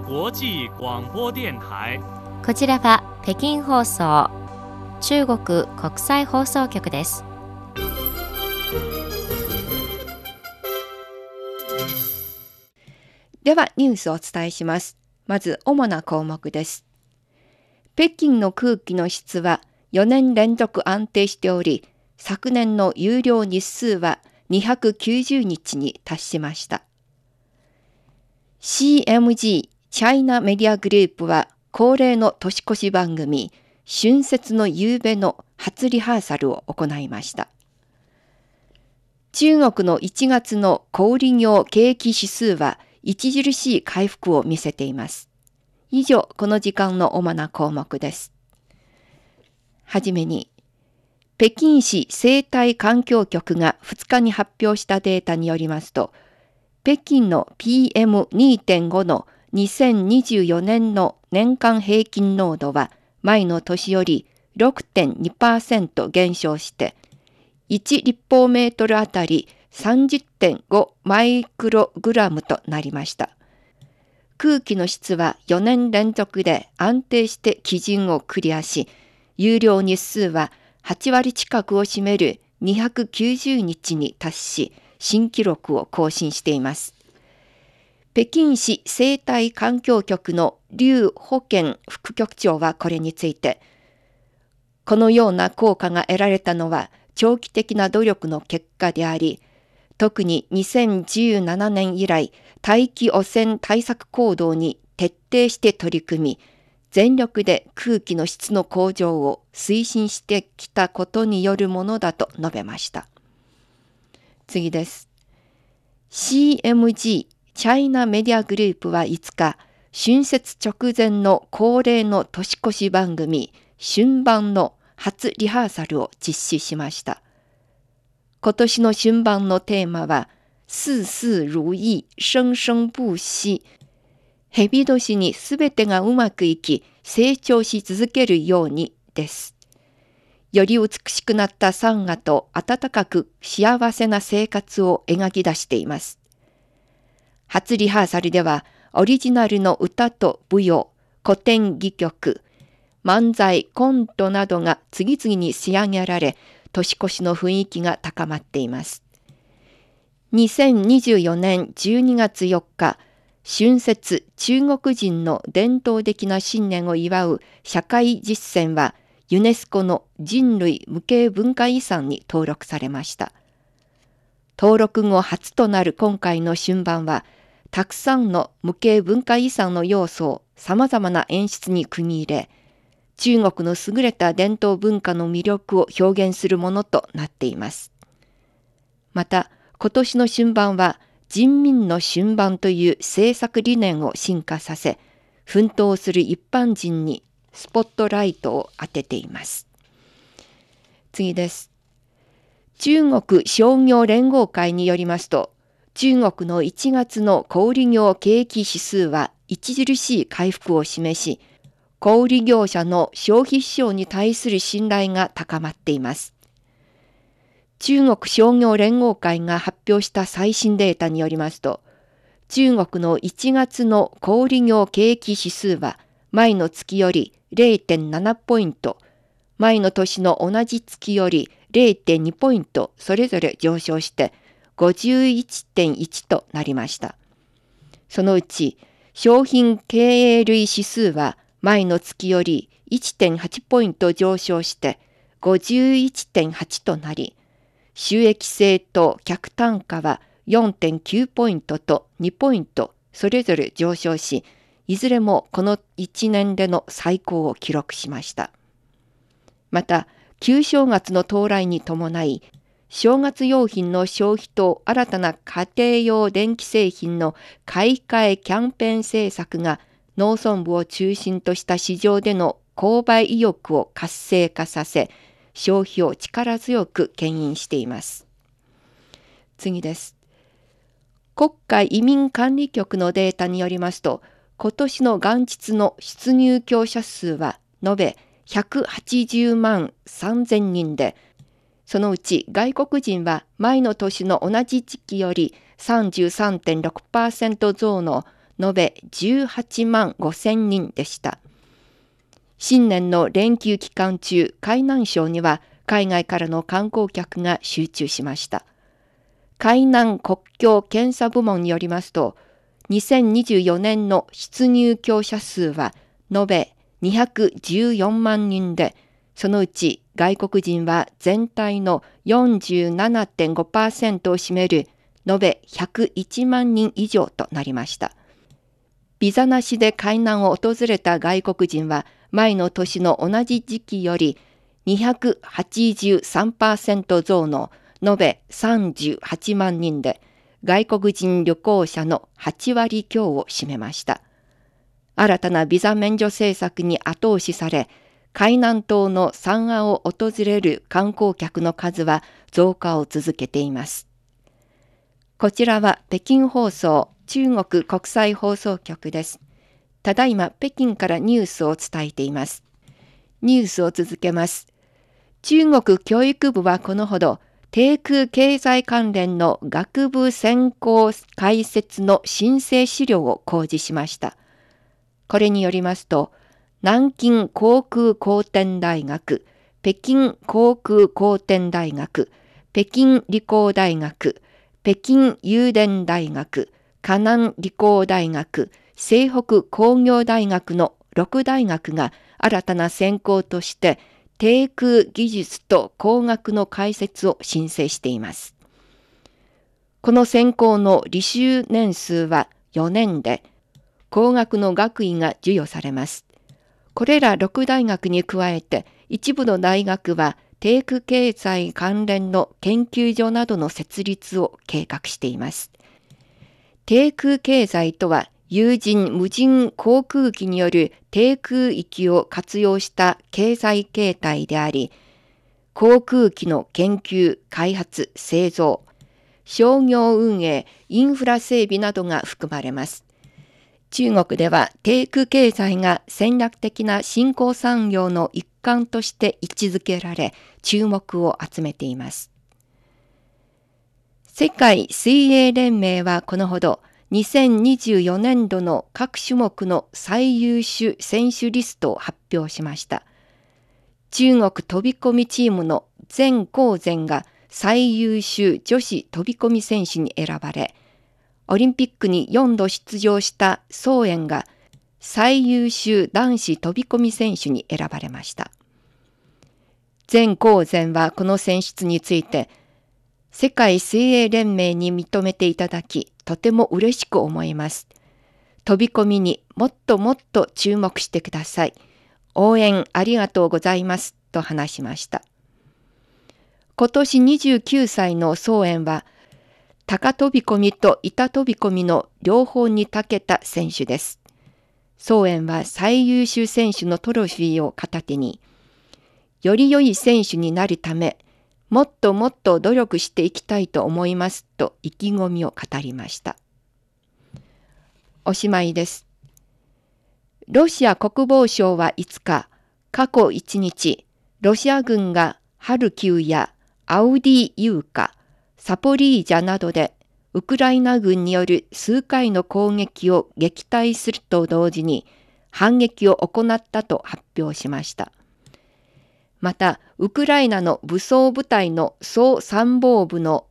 国際广播電台こちらは北京放送中国国際放送局ですではニュースをお伝えします。まず主な項目です。北京の空気の質は4年連続安定しており、昨年の有料日数は290日に達しました。CMG チャイナメディアグループは恒例の年越し番組春節の夕べの初リハーサルを行いました。中国の1月の小売業景気指数は著しい回復を見せています。以上、この時間の主な項目です。はじめに、北京市生態環境局が2日に発表したデータによりますと、北京の PM2.5 の2024年の年間平均濃度は前の年より6.2%減少して、1立方メートルあたり30.5マイクログラムとなりました。空気の質は4年連続で安定して基準をクリアし、有料日数は8割近くを占める290日に達し、新記録を更新しています。北京市生態環境局の劉保健副局長はこれについて、このような効果が得られたのは長期的な努力の結果であり、特に2017年以来、大気汚染対策行動に徹底して取り組み、全力で空気の質の向上を推進してきたことによるものだと述べました。次です。CMG チャイナメディアグループは5日、春節直前の恒例の年越し番組、春晩の初リハーサルを実施しました。今年の春晩のテーマは、事事如意、生生不息。蛇年にすべてがうまくいき、成長し続けるようにです。より美しくなった山河と温かく幸せな生活を描き出しています。初リハーサルでは、オリジナルの歌と舞踊、古典戯曲、漫才、コントなどが次々に仕上げられ、年越しの雰囲気が高まっています。2024年12月4日、春節中国人の伝統的な新年を祝う社会実践はユネスコの人類無形文化遺産に登録されました。登録後初となる今回の春晩は、たくさんの無形文化遺産の要素を様々な演出に組み入れ、中国の優れた伝統文化の魅力を表現するものとなっています。また、今年の春晩は人民の春晩という政策理念を進化させ、奮闘する一般人にスポットライトを当てています。次です。中国商業連合会によりますと、中国の1月の小売業景気指数は著しい回復を示し、小売業者の消費市場に対する信頼が高まっています。中国商業連合会が発表した最新データによりますと、中国の1月の小売業景気指数は前の月より0.7ポイント、前の年の同じ月より0.2ポイントそれぞれ上昇して51.1となりました。そのうち商品経営類指数は前の月より1.8ポイント上昇して51.8となり、収益性と客単価は4.9ポイントと2ポイントそれぞれ上昇し、いずれもこの1年での最高を記録しました。また、旧正月の到来に伴い、正月用品の消費と新たな家庭用電気製品の買い替えキャンペーン政策が農村部を中心とした市場での購買意欲を活性化させ、消費を力強く牽引しています。次です。国家移民管理局のデータによりますと、今年の元日の出入境者数は延べ180万3000人で、そのうち外国人は前の年の同じ時期より33.6%増の延べ18万5千人でした。新年の連休期間中、海南省には海外からの観光客が集中しました。海南国境検査部門によりますと、2024年の出入境者数は延べ214万人で、そのうち外国人は全体の47.5%を占める延べ101万人以上となりました。ビザなしで海南を訪れた外国人は前の年の同じ時期より283%増の延べ38万人で外国人旅行者の8割強を占めました。新たなビザ免除政策に後押しされ、海南島の山亜を訪れる観光客の数は増加を続けています。こちらは北京放送中国国際放送局です。ただいま北京からニュースを伝えています。ニュースを続けます。中国教育部はこのほど低空経済関連の学部専攻開設の申請資料を公示しました。これによりますと、南京航空航天大学、北京航空航天大学、北京理工大学、北京郵電大学、河南理工大学、西北工業大学の6大学が新たな専攻として低空技術と工学の開設を申請しています。この専攻の履修年数は4年で、工学の学位が授与されます。これら6大学に加えて、一部の大学は低空経済関連の研究所などの設立を計画しています。低空経済とは、有人無人航空機による低空域を活用した経済形態であり、航空機の研究、開発、製造、商業運営、インフラ整備などが含まれます。中国では低空経済が戦略的な新興産業の一環として位置づけられ注目を集めています。世界水泳連盟はこのほど2024年度の各種目の最優秀選手リストを発表しました。中国飛び込みチームの全光前が最優秀女子飛び込み選手に選ばれ、オリンピックに4度出場した宋園が最優秀男子飛び込み選手に選ばれました。前公前はこの選出について、世界水泳連盟に認めていただき、とても嬉しく思います。飛び込みにもっともっと注目してください。応援ありがとうございます。と話しました。今年29歳の宋園は、高飛び込みと板飛び込みの両方に長けた選手です。総園は最優秀選手のトロフィーを片手に、より良い選手になるため、もっともっと努力していきたいと思いますと意気込みを語りました。おしまいです。ロシア国防省は5日、過去1日、ロシア軍がハルキウやアウディユーカ、サポリージャなどでウクライナ軍による数回の攻撃を撃退すると同時に反撃を行ったと発表しました。また、ウクライナの武装部隊の総参謀部の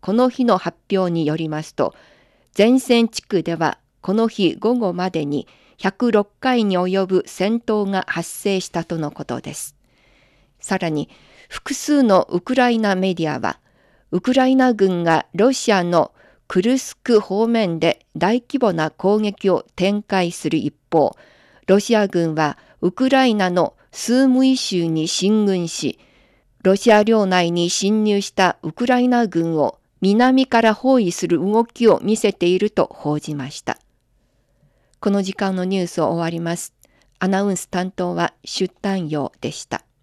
この日の発表によりますと、前線地区ではこの日午後までに106回に及ぶ戦闘が発生したとのことです。さらに、複数のウクライナメディアは、ウクライナ軍がロシアのクルスク方面で大規模な攻撃を展開する一方、ロシア軍はウクライナのスームイ州に進軍し、ロシア領内に侵入したウクライナ軍を南から包囲する動きを見せていると報じました。この時間のニュースを終わります。アナウンス担当は出丹陽でした。